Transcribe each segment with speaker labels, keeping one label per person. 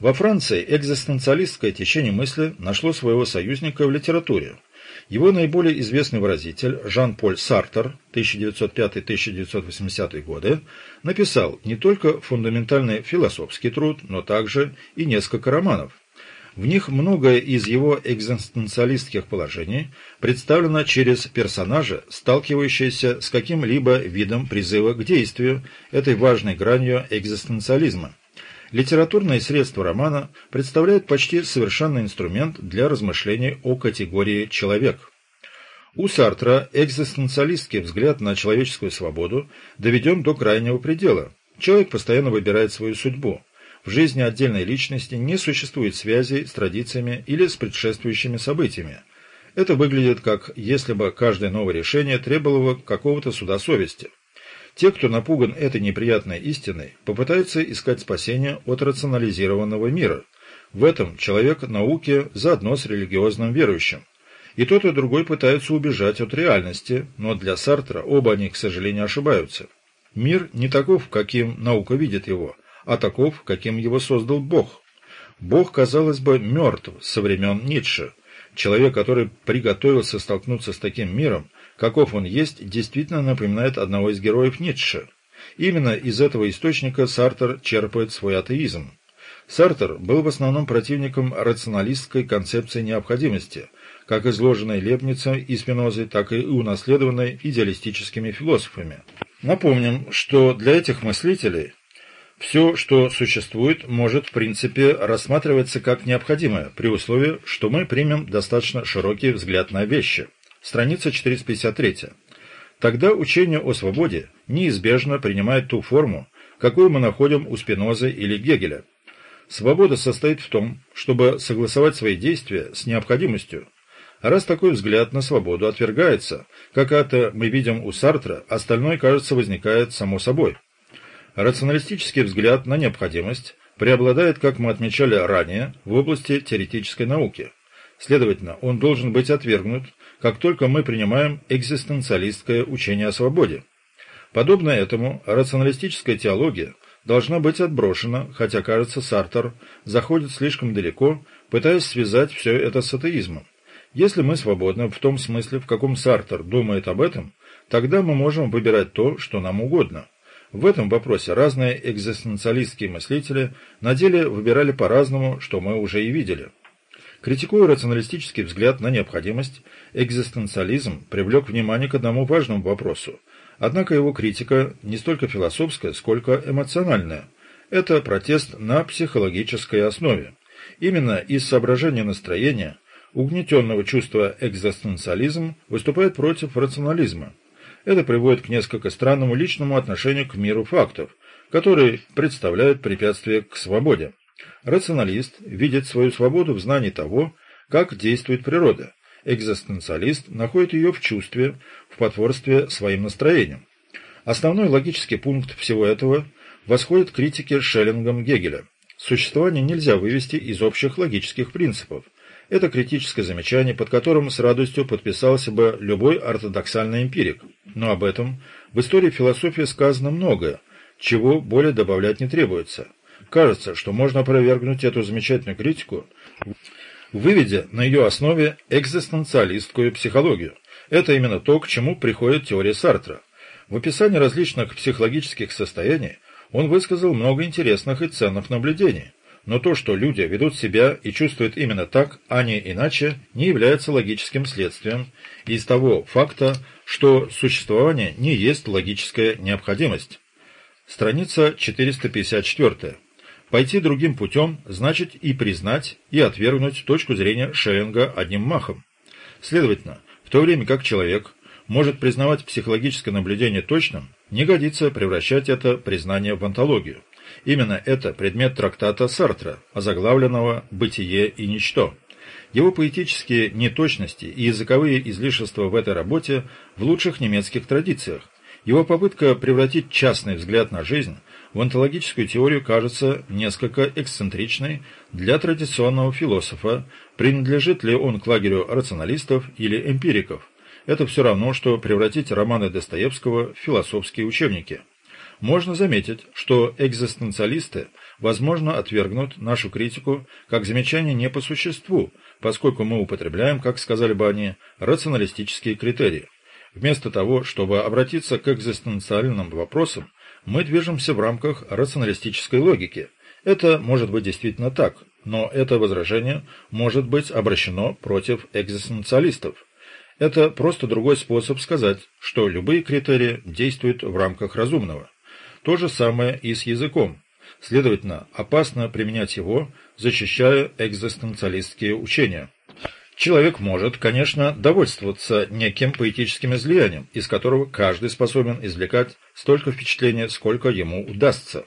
Speaker 1: Во Франции экзистенциалистское течение мысли нашло своего союзника в литературе. Его наиболее известный выразитель Жан-Поль Сартер 1905-1980 годы написал не только фундаментальный философский труд, но также и несколько романов. В них многое из его экзистенциалистских положений представлено через персонажа, сталкивающиеся с каким-либо видом призыва к действию, этой важной гранью экзистенциализма. Литературные средства романа представляют почти совершенный инструмент для размышлений о категории «человек». У Сартра экзистенциалистский взгляд на человеческую свободу доведен до крайнего предела. Человек постоянно выбирает свою судьбу. В жизни отдельной личности не существует связи с традициями или с предшествующими событиями. Это выглядит как если бы каждое новое решение требовало какого-то суда совести. Те, кто напуган этой неприятной истиной, попытаются искать спасение от рационализированного мира. В этом человек науки заодно с религиозным верующим. И тот, и другой пытаются убежать от реальности, но для Сартра оба они, к сожалению, ошибаются. Мир не таков, каким наука видит его, а таков, каким его создал Бог. Бог, казалось бы, мертв со времен Ницше. Человек, который приготовился столкнуться с таким миром, каков он есть, действительно напоминает одного из героев Ницше. Именно из этого источника Сартер черпает свой атеизм. Сартер был в основном противником рационалистской концепции необходимости, как изложенной Лепницей и Спинозой, так и унаследованной идеалистическими философами. Напомним, что для этих мыслителей все, что существует, может в принципе рассматриваться как необходимое, при условии, что мы примем достаточно широкий взгляд на вещи – Страница 453. Тогда учение о свободе неизбежно принимает ту форму, какую мы находим у Спинозы или Гегеля. Свобода состоит в том, чтобы согласовать свои действия с необходимостью. раз такой взгляд на свободу отвергается, как это мы видим у Сартра, остальное, кажется, возникает само собой. Рационалистический взгляд на необходимость преобладает, как мы отмечали ранее, в области теоретической науки. Следовательно, он должен быть отвергнут как только мы принимаем экзистенциалистское учение о свободе. Подобно этому, рационалистическая теология должна быть отброшена, хотя, кажется, Сартер заходит слишком далеко, пытаясь связать все это с атеизмом. Если мы свободны в том смысле, в каком Сартер думает об этом, тогда мы можем выбирать то, что нам угодно. В этом вопросе разные экзистенциалистские мыслители на деле выбирали по-разному, что мы уже и видели. Критикуя рационалистический взгляд на необходимость, экзистенциализм привлек внимание к одному важному вопросу. Однако его критика не столько философская, сколько эмоциональная. Это протест на психологической основе. Именно из соображения настроения, угнетенного чувства экзистенциализм выступает против рационализма. Это приводит к несколько странному личному отношению к миру фактов, который представляет препятствие к свободе. Рационалист видит свою свободу в знании того, как действует природа. Экзистенциалист находит ее в чувстве, в потворстве своим настроениям. Основной логический пункт всего этого восходит к критике Шеллингом Гегеля. Существование нельзя вывести из общих логических принципов. Это критическое замечание, под которым с радостью подписался бы любой ортодоксальный эмпирик. Но об этом в истории философии сказано многое, чего более добавлять не требуется. Кажется, что можно опровергнуть эту замечательную критику, выведя на ее основе экзистенциалистскую психологию. Это именно то, к чему приходит теория Сартра. В описании различных психологических состояний он высказал много интересных и ценных наблюдений. Но то, что люди ведут себя и чувствуют именно так, а не иначе, не является логическим следствием из того факта, что существование не есть логическая необходимость. Страница 454. Пойти другим путем значит и признать, и отвергнуть точку зрения Шеллинга одним махом. Следовательно, в то время как человек может признавать психологическое наблюдение точным, не годится превращать это признание в антологию. Именно это предмет трактата Сартра, озаглавленного «Бытие и ничто». Его поэтические неточности и языковые излишества в этой работе в лучших немецких традициях. Его попытка превратить частный взгляд на жизнь в онтологическую теорию кажется несколько эксцентричной для традиционного философа, принадлежит ли он к лагерю рационалистов или эмпириков. Это все равно, что превратить романы Достоевского в философские учебники. Можно заметить, что экзистенциалисты возможно, отвергнут нашу критику как замечание не по существу, поскольку мы употребляем, как сказали бы они, рационалистические критерии. Вместо того, чтобы обратиться к экзистенциальным вопросам, мы движемся в рамках рационалистической логики. Это может быть действительно так, но это возражение может быть обращено против экзистенциалистов. Это просто другой способ сказать, что любые критерии действуют в рамках разумного. То же самое и с языком. Следовательно, опасно применять его, защищая экзистенциалистские учения. Человек может, конечно, довольствоваться неким поэтическим излиянием, из которого каждый способен извлекать столько впечатления, сколько ему удастся.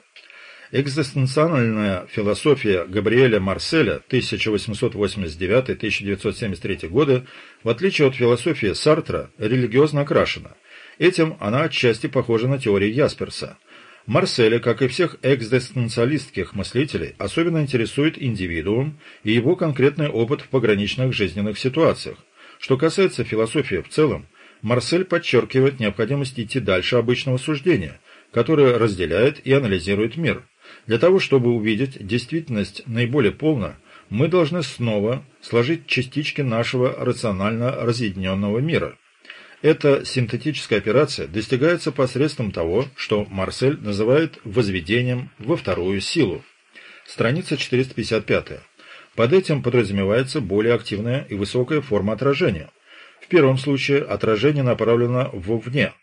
Speaker 1: Экзистенциальная философия Габриэля Марселя 1889-1973 годы, в отличие от философии Сартра, религиозно окрашена. Этим она отчасти похожа на теорию Ясперса. Марселя, как и всех экзистенциалистских мыслителей, особенно интересует индивидуум и его конкретный опыт в пограничных жизненных ситуациях. Что касается философии в целом, Марсель подчеркивает необходимость идти дальше обычного суждения, которое разделяет и анализирует мир. Для того, чтобы увидеть действительность наиболее полно, мы должны снова сложить частички нашего рационально разъединенного мира – эта синтетическая операция достигается посредством того, что Марсель называет возведением во вторую силу. Страница 455. Под этим подразумевается более активная и высокая форма отражения. В первом случае отражение направлено вовне,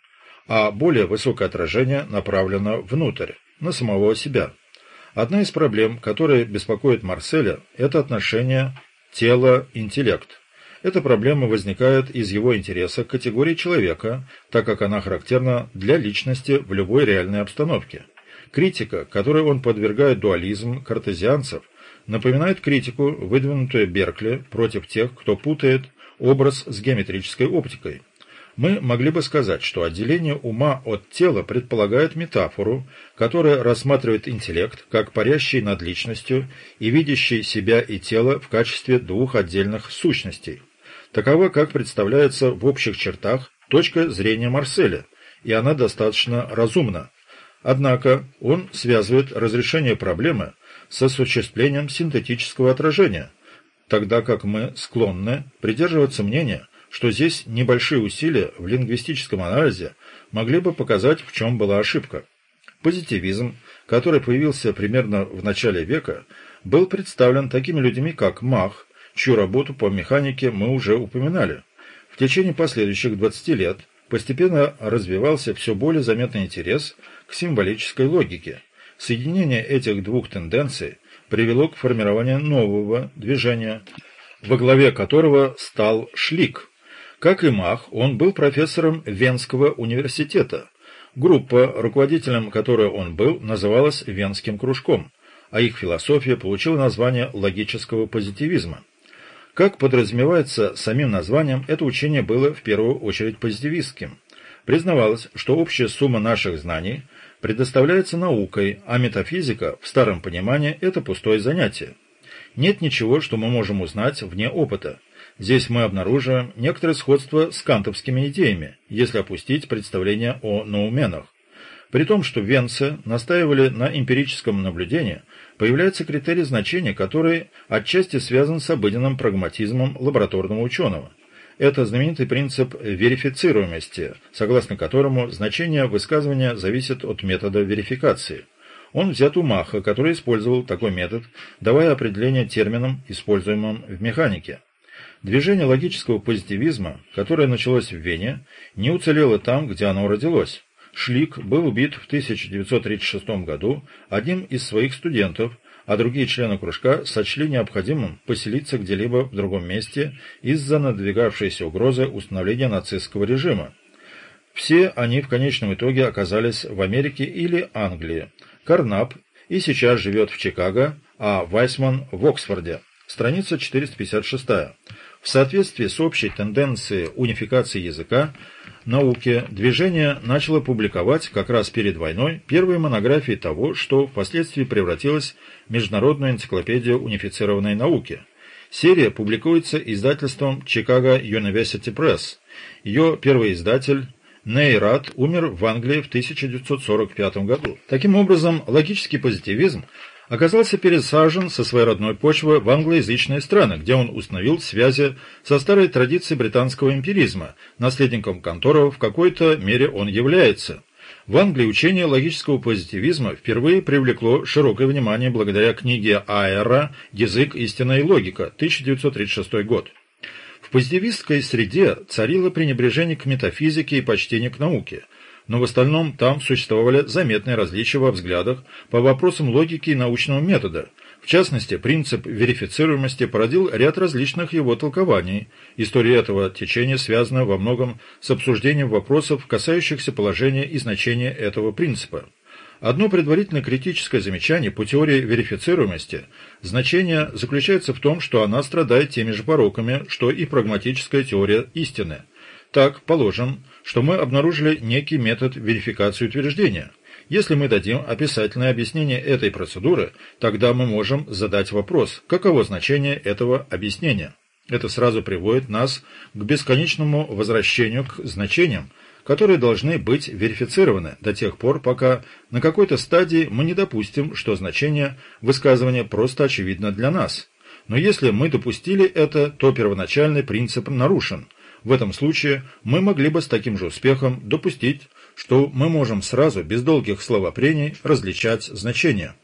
Speaker 1: а более высокое отражение направлено внутрь, на самого себя. Одна из проблем, которая беспокоит Марселя, это отношение тело-интеллект. Эта проблема возникает из его интереса к категории человека, так как она характерна для личности в любой реальной обстановке. Критика, которой он подвергает дуализм картезианцев, напоминает критику, выдвинутую Беркли против тех, кто путает образ с геометрической оптикой. Мы могли бы сказать, что отделение ума от тела предполагает метафору, которая рассматривает интеллект как парящий над личностью и видящий себя и тело в качестве двух отдельных сущностей. Такова, как представляется в общих чертах, точка зрения Марселя, и она достаточно разумна. Однако он связывает разрешение проблемы с осуществлением синтетического отражения, тогда как мы склонны придерживаться мнения, что здесь небольшие усилия в лингвистическом анализе могли бы показать, в чем была ошибка. Позитивизм, который появился примерно в начале века, был представлен такими людьми, как Мах, чью работу по механике мы уже упоминали. В течение последующих 20 лет постепенно развивался все более заметный интерес к символической логике. Соединение этих двух тенденций привело к формированию нового движения, во главе которого стал Шлик. Как и Мах, он был профессором Венского университета. Группа, руководителем которой он был, называлась Венским кружком, а их философия получила название логического позитивизма. Как подразумевается самим названием, это учение было в первую очередь позитивистским. Признавалось, что общая сумма наших знаний предоставляется наукой, а метафизика, в старом понимании, это пустое занятие. Нет ничего, что мы можем узнать вне опыта. Здесь мы обнаруживаем некоторое сходство с кантовскими идеями, если опустить представление о ноуменах. При том, что венцы настаивали на эмпирическом наблюдении, появляется критерий значения, который отчасти связан с обыденным прагматизмом лабораторного ученого. Это знаменитый принцип верифицируемости, согласно которому значение высказывания зависит от метода верификации. Он взят у Маха, который использовал такой метод, давая определение терминам, используемым в механике. Движение логического позитивизма, которое началось в Вене, не уцелело там, где оно родилось. Шлик был убит в 1936 году одним из своих студентов, а другие члены кружка сочли необходимым поселиться где-либо в другом месте из-за надвигавшейся угрозы установления нацистского режима. Все они в конечном итоге оказались в Америке или Англии. Карнап и сейчас живет в Чикаго, а Вайсман в Оксфорде. Страница 456. В соответствии с общей тенденцией унификации языка, науки движение начало публиковать как раз перед войной первые монографии того, что впоследствии превратилось в Международную энциклопедию унифицированной науки. Серия публикуется издательством Chicago University Press. Ее первый издатель Нейрат умер в Англии в 1945 году. Таким образом, логический позитивизм оказался пересажен со своей родной почвы в англоязычные страны, где он установил связи со старой традицией британского эмпиризма, наследником которого в какой-то мере он является. В Англии учение логического позитивизма впервые привлекло широкое внимание благодаря книге Айера «Язык, истина и логика» 1936 год. В позитивистской среде царило пренебрежение к метафизике и почтение к науке – но в остальном там существовали заметные различия во взглядах по вопросам логики и научного метода. В частности, принцип верифицируемости породил ряд различных его толкований. История этого течения связана во многом с обсуждением вопросов, касающихся положения и значения этого принципа. Одно предварительно критическое замечание по теории верифицируемости значение заключается в том, что она страдает теми же пороками, что и прагматическая теория истины. Так, положим, что мы обнаружили некий метод верификации утверждения. Если мы дадим описательное объяснение этой процедуры, тогда мы можем задать вопрос, каково значение этого объяснения. Это сразу приводит нас к бесконечному возвращению к значениям, которые должны быть верифицированы до тех пор, пока на какой-то стадии мы не допустим, что значение высказывания просто очевидно для нас. Но если мы допустили это, то первоначальный принцип нарушен – в этом случае мы могли бы с таким же успехом допустить, что мы можем сразу, без долгих словопрений, различать значения.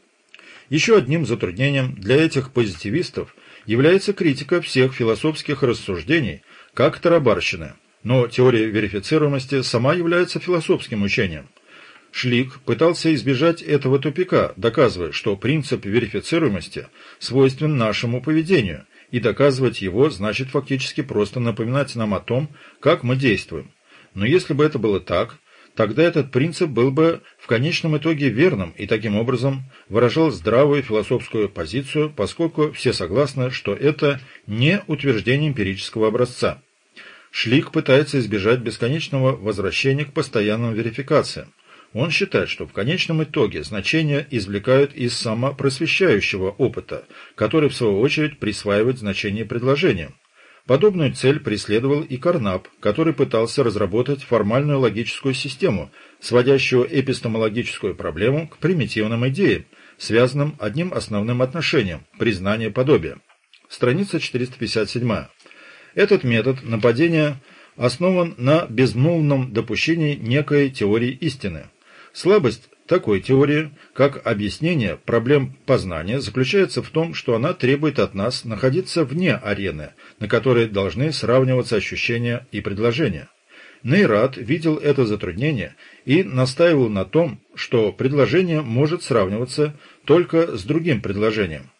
Speaker 1: Еще одним затруднением для этих позитивистов является критика всех философских рассуждений как тарабарщины, но теория верифицируемости сама является философским учением. Шлик пытался избежать этого тупика, доказывая, что принцип верифицируемости свойствен нашему поведению – и доказывать его значит фактически просто напоминать нам о том, как мы действуем. Но если бы это было так, тогда этот принцип был бы в конечном итоге верным и таким образом выражал здравую философскую позицию, поскольку все согласны, что это не утверждение эмпирического образца. Шлик пытается избежать бесконечного возвращения к постоянным верификациям. Он считает, что в конечном итоге значения извлекают из самопросвещающего опыта, который в свою очередь присваивает значение предложениям. Подобную цель преследовал и Карнап, который пытался разработать формальную логическую систему, сводящую эпистемологическую проблему к примитивным идеям, связанным одним основным отношением – признание подобия. Страница 457. Этот метод нападения основан на безмолвном допущении некой теории истины – Слабость такой теории, как объяснение проблем познания, заключается в том, что она требует от нас находиться вне арены, на которой должны сравниваться ощущения и предложения. Нейрат видел это затруднение и настаивал на том, что предложение может сравниваться только с другим предложением.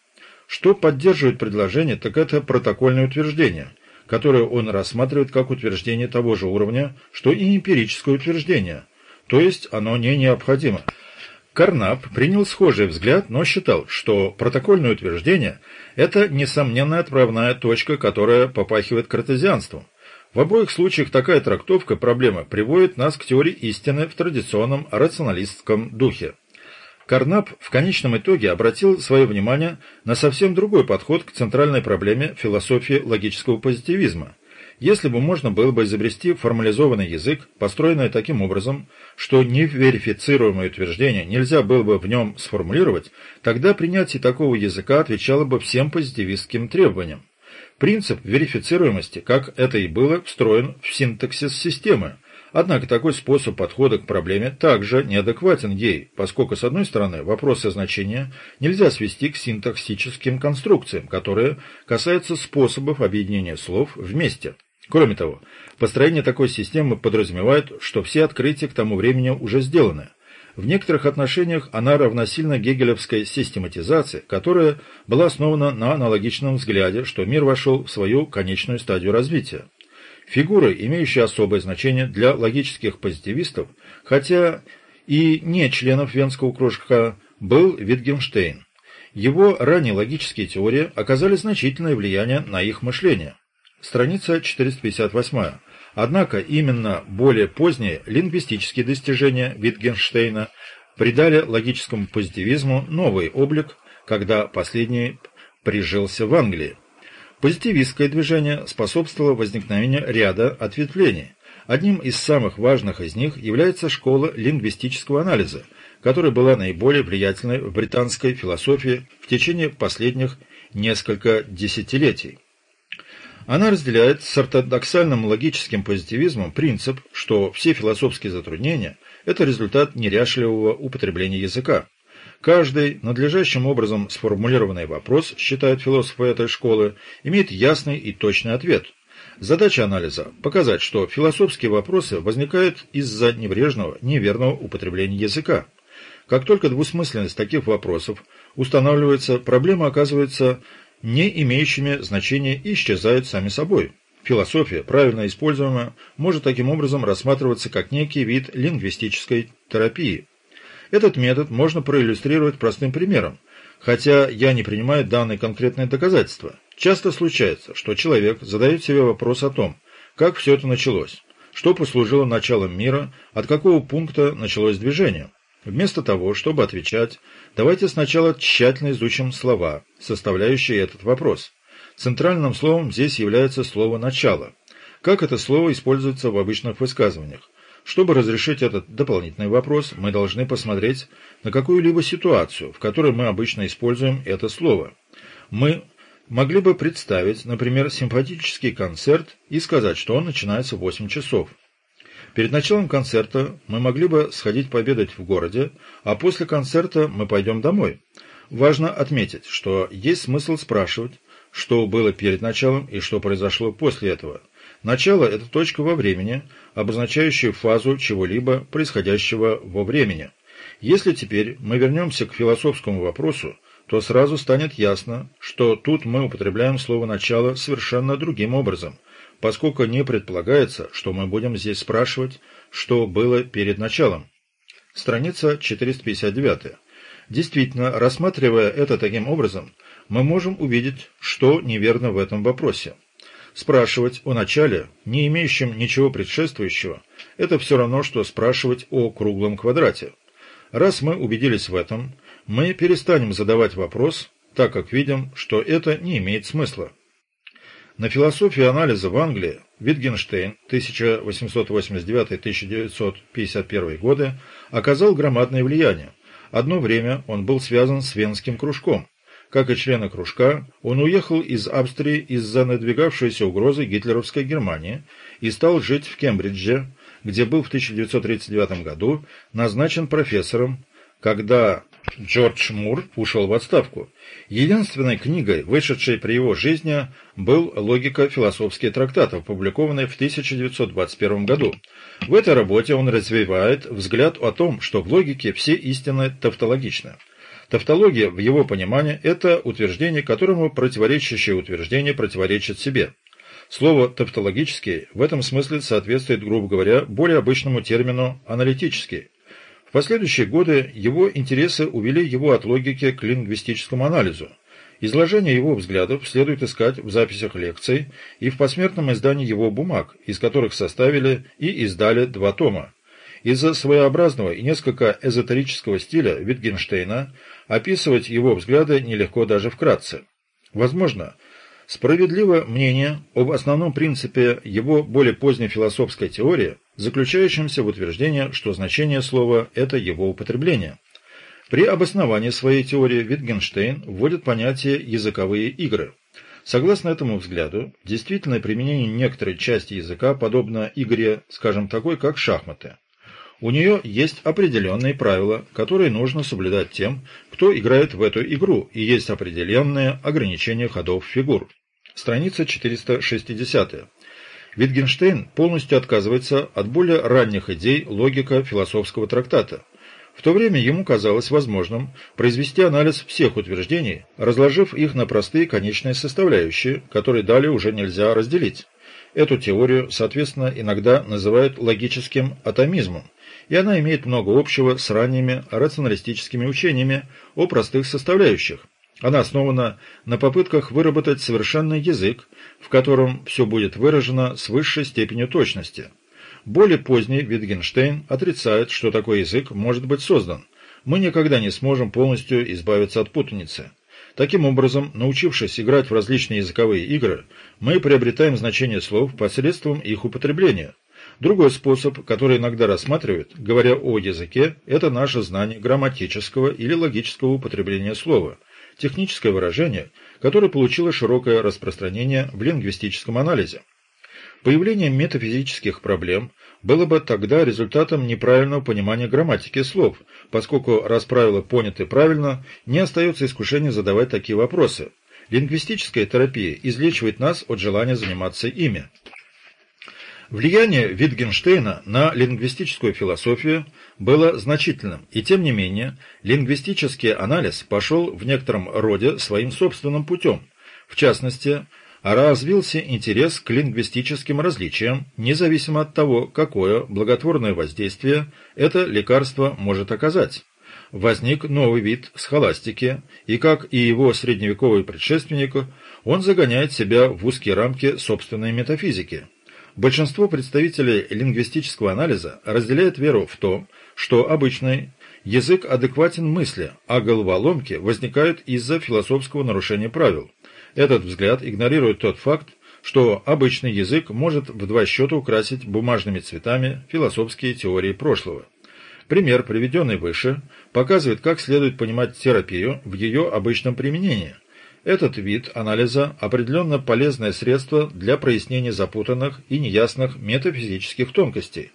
Speaker 1: Что поддерживает предложение, так это протокольное утверждение, которое он рассматривает как утверждение того же уровня, что и эмпирическое утверждение, то есть оно не необходимо. Карнап принял схожий взгляд, но считал, что протокольное утверждение – это несомненная отправная точка, которая попахивает картезианством. В обоих случаях такая трактовка проблемы приводит нас к теории истины в традиционном рационалистском духе. Карнап в конечном итоге обратил свое внимание на совсем другой подход к центральной проблеме философии логического позитивизма – если бы можно было бы изобрести формализованный язык, построенный таким образом, что неверифицируемое утверждение нельзя было бы в нем сформулировать, тогда принятие такого языка отвечало бы всем позитивистским требованиям. Принцип верифицируемости, как это и было, встроен в синтаксис системы, Однако такой способ подхода к проблеме также неадекватен ей, поскольку, с одной стороны, вопросы значения нельзя свести к синтаксическим конструкциям, которые касаются способов объединения слов вместе. Кроме того, построение такой системы подразумевает, что все открытия к тому времени уже сделаны. В некоторых отношениях она равносильна гегелевской систематизации, которая была основана на аналогичном взгляде, что мир вошел в свою конечную стадию развития. Фигурой, имеющей особое значение для логических позитивистов, хотя и не членов Венского кружка, был Витгенштейн. Его ранние логические теории оказали значительное влияние на их мышление. Страница 458. Однако именно более поздние лингвистические достижения Витгенштейна придали логическому позитивизму новый облик, когда последний прижился в Англии. Позитивистское движение способствовало возникновению ряда ответвлений. Одним из самых важных из них является школа лингвистического анализа, которая была наиболее влиятельной в британской философии в течение последних несколько десятилетий. Она разделяет с ортодоксальным логическим позитивизмом принцип, что все философские затруднения – это результат неряшливого употребления языка. Каждый надлежащим образом сформулированный вопрос, считают философы этой школы, имеет ясный и точный ответ. Задача анализа – показать, что философские вопросы возникают из-за небрежного, неверного употребления языка. Как только двусмысленность таких вопросов устанавливается, проблема оказывается не имеющими значения и исчезают сами собой. Философия, правильно используемая, может таким образом рассматриваться как некий вид лингвистической терапии. Этот метод можно проиллюстрировать простым примером, хотя я не принимаю данные конкретные доказательства. Часто случается, что человек задает себе вопрос о том, как все это началось, что послужило началом мира, от какого пункта началось движение. Вместо того, чтобы отвечать, давайте сначала тщательно изучим слова, составляющие этот вопрос. Центральным словом здесь является слово «начало». Как это слово используется в обычных высказываниях? Чтобы разрешить этот дополнительный вопрос, мы должны посмотреть на какую-либо ситуацию, в которой мы обычно используем это слово. Мы могли бы представить, например, симпатический концерт и сказать, что он начинается в 8 часов. Перед началом концерта мы могли бы сходить пообедать в городе, а после концерта мы пойдем домой. Важно отметить, что есть смысл спрашивать, что было перед началом и что произошло после этого. Начало – это точка во времени, обозначающая фазу чего-либо, происходящего во времени. Если теперь мы вернемся к философскому вопросу, то сразу станет ясно, что тут мы употребляем слово «начало» совершенно другим образом – поскольку не предполагается, что мы будем здесь спрашивать, что было перед началом. Страница 459. Действительно, рассматривая это таким образом, мы можем увидеть, что неверно в этом вопросе. Спрашивать о начале, не имеющем ничего предшествующего, это все равно, что спрашивать о круглом квадрате. Раз мы убедились в этом, мы перестанем задавать вопрос, так как видим, что это не имеет смысла. На философию анализа в Англии Витгенштейн 1889-1951 годы оказал громадное влияние. Одно время он был связан с Венским кружком. Как и члены кружка, он уехал из Австрии из-за надвигавшейся угрозы гитлеровской Германии и стал жить в Кембридже, где был в 1939 году назначен профессором, когда Джордж Мур ушел в отставку. Единственной книгой, вышедшей при его жизни, был «Логика философских трактатов», опубликованной в 1921 году. В этой работе он развивает взгляд о том, что в логике все истины тавтологичны. Тавтология, в его понимании, это утверждение, которому противоречащее утверждение противоречит себе. Слово «тавтологический» в этом смысле соответствует, грубо говоря, более обычному термину «аналитический». В последующие годы его интересы увели его от логики к лингвистическому анализу. Изложение его взглядов следует искать в записях лекций и в посмертном издании его бумаг, из которых составили и издали два тома. Из-за своеобразного и несколько эзотерического стиля Витгенштейна описывать его взгляды нелегко даже вкратце. Возможно, Справедливо мнение об основном принципе его более поздней философской теории, заключающемся в утверждении, что значение слова – это его употребление. При обосновании своей теории Витгенштейн вводит понятие «языковые игры». Согласно этому взгляду, действительное применение некоторой части языка подобно игре, скажем, такой, как шахматы. У нее есть определенные правила, которые нужно соблюдать тем, кто играет в эту игру, и есть определенные ограничения ходов фигур. Страница 460. Витгенштейн полностью отказывается от более ранних идей логика философского трактата. В то время ему казалось возможным произвести анализ всех утверждений, разложив их на простые конечные составляющие, которые далее уже нельзя разделить. Эту теорию, соответственно, иногда называют логическим атомизмом, и она имеет много общего с ранними рационалистическими учениями о простых составляющих, она основана на попытках выработать совершенный язык, в котором все будет выражено с высшей степенью точности. Более поздний Витгенштейн отрицает, что такой язык может быть создан. Мы никогда не сможем полностью избавиться от путаницы. Таким образом, научившись играть в различные языковые игры, мы приобретаем значение слов посредством их употребления. Другой способ, который иногда рассматривают, говоря о языке, это наше знание грамматического или логического употребления слова, техническое выражение, которое получило широкое распространение в лингвистическом анализе. Появление метафизических проблем было бы тогда результатом неправильного понимания грамматики слов, поскольку раз правила поняты правильно, не остается искушения задавать такие вопросы. Лингвистическая терапия излечивает нас от желания заниматься ими. Влияние Витгенштейна на лингвистическую философию было значительным, и тем не менее лингвистический анализ пошел в некотором роде своим собственным путем. В частности, развился интерес к лингвистическим различиям, независимо от того, какое благотворное воздействие это лекарство может оказать. Возник новый вид схоластики, и, как и его средневековый предшественник, он загоняет себя в узкие рамки собственной метафизики. Большинство представителей лингвистического анализа разделяет веру в то, что обычный язык адекватен мысли, а головоломки возникают из-за философского нарушения правил. Этот взгляд игнорирует тот факт, что обычный язык может в два счета украсить бумажными цветами философские теории прошлого. Пример, приведенный выше, показывает, как следует понимать терапию в ее обычном применении. Этот вид анализа – определенно полезное средство для прояснения запутанных и неясных метафизических тонкостей.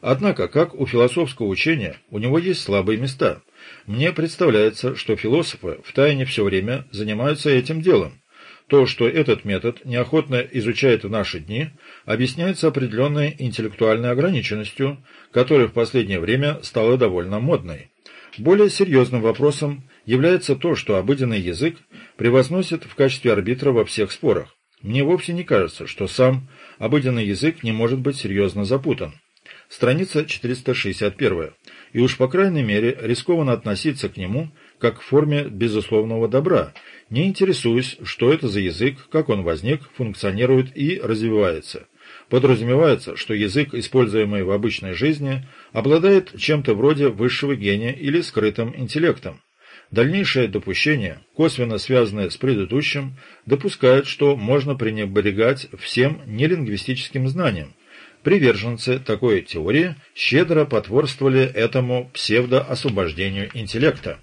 Speaker 1: Однако, как у философского учения, у него есть слабые места. Мне представляется, что философы втайне все время занимаются этим делом, то, что этот метод неохотно изучает в наши дни, объясняется определенной интеллектуальной ограниченностью, которая в последнее время стала довольно модной. Более серьезным вопросом является то, что обыденный язык превозносит в качестве арбитра во всех спорах. Мне вовсе не кажется, что сам обыденный язык не может быть серьезно запутан. Страница 461. И уж по крайней мере рискованно относиться к нему как к форме безусловного добра, не интересуясь, что это за язык, как он возник, функционирует и развивается. Подразумевается, что язык, используемый в обычной жизни, обладает чем-то вроде высшего гения или скрытым интеллектом. Дальнейшее допущение, косвенно связанное с предыдущим, допускает, что можно пренебрегать всем нелингвистическим знанием. Приверженцы такой теории щедро потворствовали этому псевдоосвобождению интеллекта.